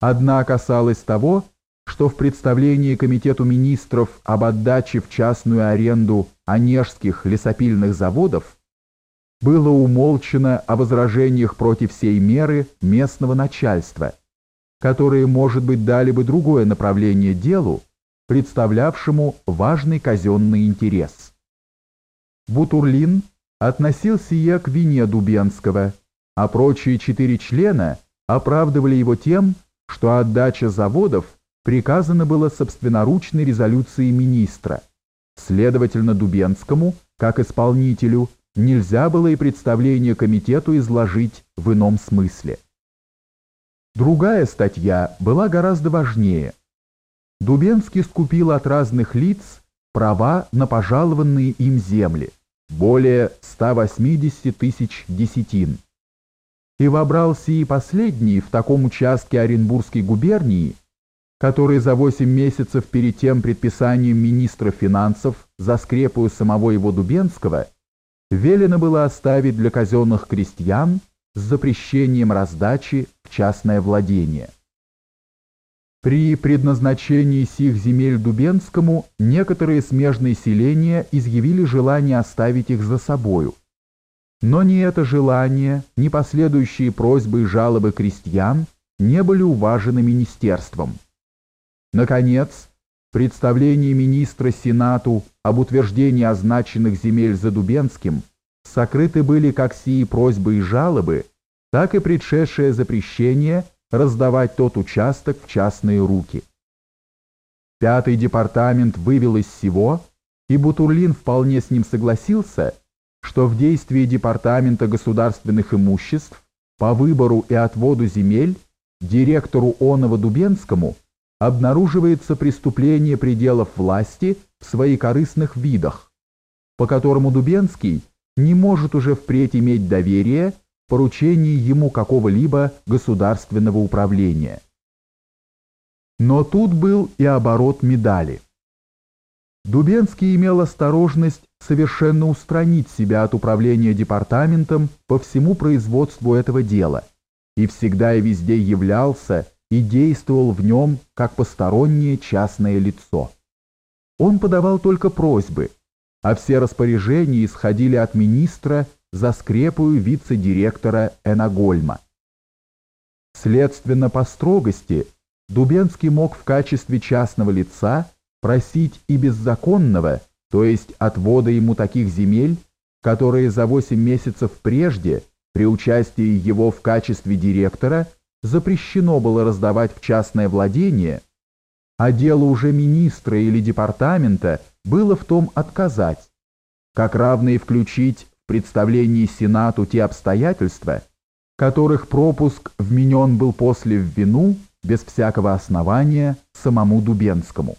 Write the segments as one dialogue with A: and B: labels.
A: Одна касалась того, что в представлении Комитету министров об отдаче в частную аренду онежских лесопильных заводов было умолчено о возражениях против всей меры местного начальства, которые, может быть, дали бы другое направление делу, представлявшему важный казенный интерес. Бутурлин относил сие к вине Дубенского, а прочие четыре члена оправдывали его тем, что отдача заводов приказана была собственноручной резолюцией министра. Следовательно, Дубенскому, как исполнителю, нельзя было и представление комитету изложить в ином смысле. Другая статья была гораздо важнее. Дубенский скупил от разных лиц права на пожалованные им земли, более 180 тысяч десятин, и вобрал сии последние в таком участке Оренбургской губернии, который за 8 месяцев перед тем предписанием министра финансов за скрепую самого его Дубенского велено было оставить для казенных крестьян с запрещением раздачи в частное владение. При предназначении сих земель Дубенскому некоторые смежные селения изъявили желание оставить их за собою. Но ни это желание, ни последующие просьбы и жалобы крестьян не были уважены министерством. Наконец, представление министра Сенату об утверждении означенных земель за Дубенским сокрыты были как сии просьбы и жалобы, так и предшедшее запрещение раздавать тот участок в частные руки. Пятый департамент вывел из всего, и Бутурлин вполне с ним согласился, что в действии Департамента государственных имуществ по выбору и отводу земель директору Онова Дубенскому обнаруживается преступление пределов власти в своих корыстных видах, по которому Дубенский не может уже впредь иметь доверие поручении ему какого-либо государственного управления. Но тут был и оборот медали. Дубенский имел осторожность совершенно устранить себя от управления департаментом по всему производству этого дела и всегда и везде являлся и действовал в нем как постороннее частное лицо. Он подавал только просьбы, а все распоряжения исходили от министра за скрепую вице-директора Энагольма. Следственно, по строгости, Дубенский мог в качестве частного лица просить и беззаконного, то есть отвода ему таких земель, которые за 8 месяцев прежде, при участии его в качестве директора, запрещено было раздавать в частное владение, а дело уже министра или департамента было в том отказать, как равно включить в представлении Сенату те обстоятельства, которых пропуск вменен был после в вину без всякого основания самому Дубенскому.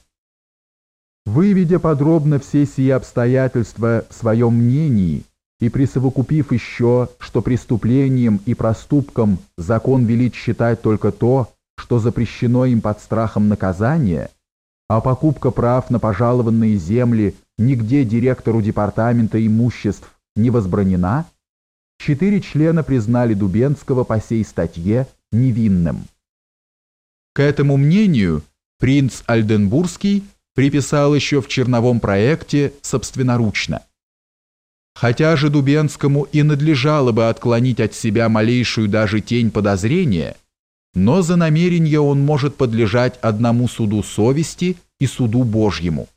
A: Выведя подробно все сие обстоятельства в своем мнении, и присовокупив еще, что преступлением и проступком закон велит считать только то, что запрещено им под страхом наказания, а покупка прав на пожалованные земли нигде директору департамента имуществ не возбранена, четыре члена признали Дубенского по сей статье невинным. К этому мнению принц Альденбургский приписал еще в черновом проекте собственноручно. Хотя же Дубенскому и надлежало бы отклонить от себя малейшую даже тень подозрения, но за намерение он может подлежать одному суду совести и суду Божьему.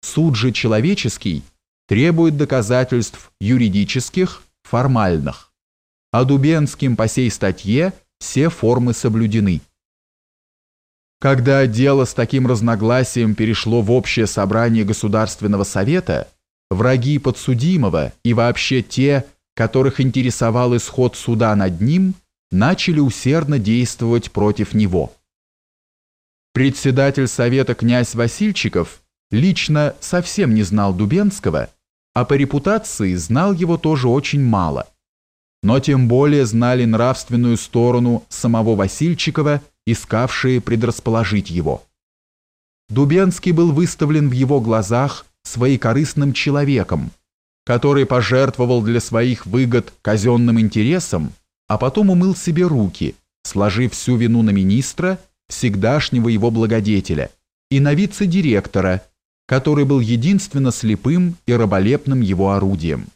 A: Суд же человеческий требует доказательств юридических, формальных, а Дубенским по сей статье все формы соблюдены. Когда дело с таким разногласием перешло в общее собрание Государственного совета – враги подсудимого и вообще те, которых интересовал исход суда над ним, начали усердно действовать против него. Председатель совета князь Васильчиков лично совсем не знал Дубенского, а по репутации знал его тоже очень мало. Но тем более знали нравственную сторону самого Васильчикова, искавшие предрасположить его. Дубенский был выставлен в его глазах своекорыстным человеком, который пожертвовал для своих выгод казенным интересам, а потом умыл себе руки, сложив всю вину на министра всегдашнего его благодетеля, и на вице-директора, который был единственно слепым и раболепным его орудием.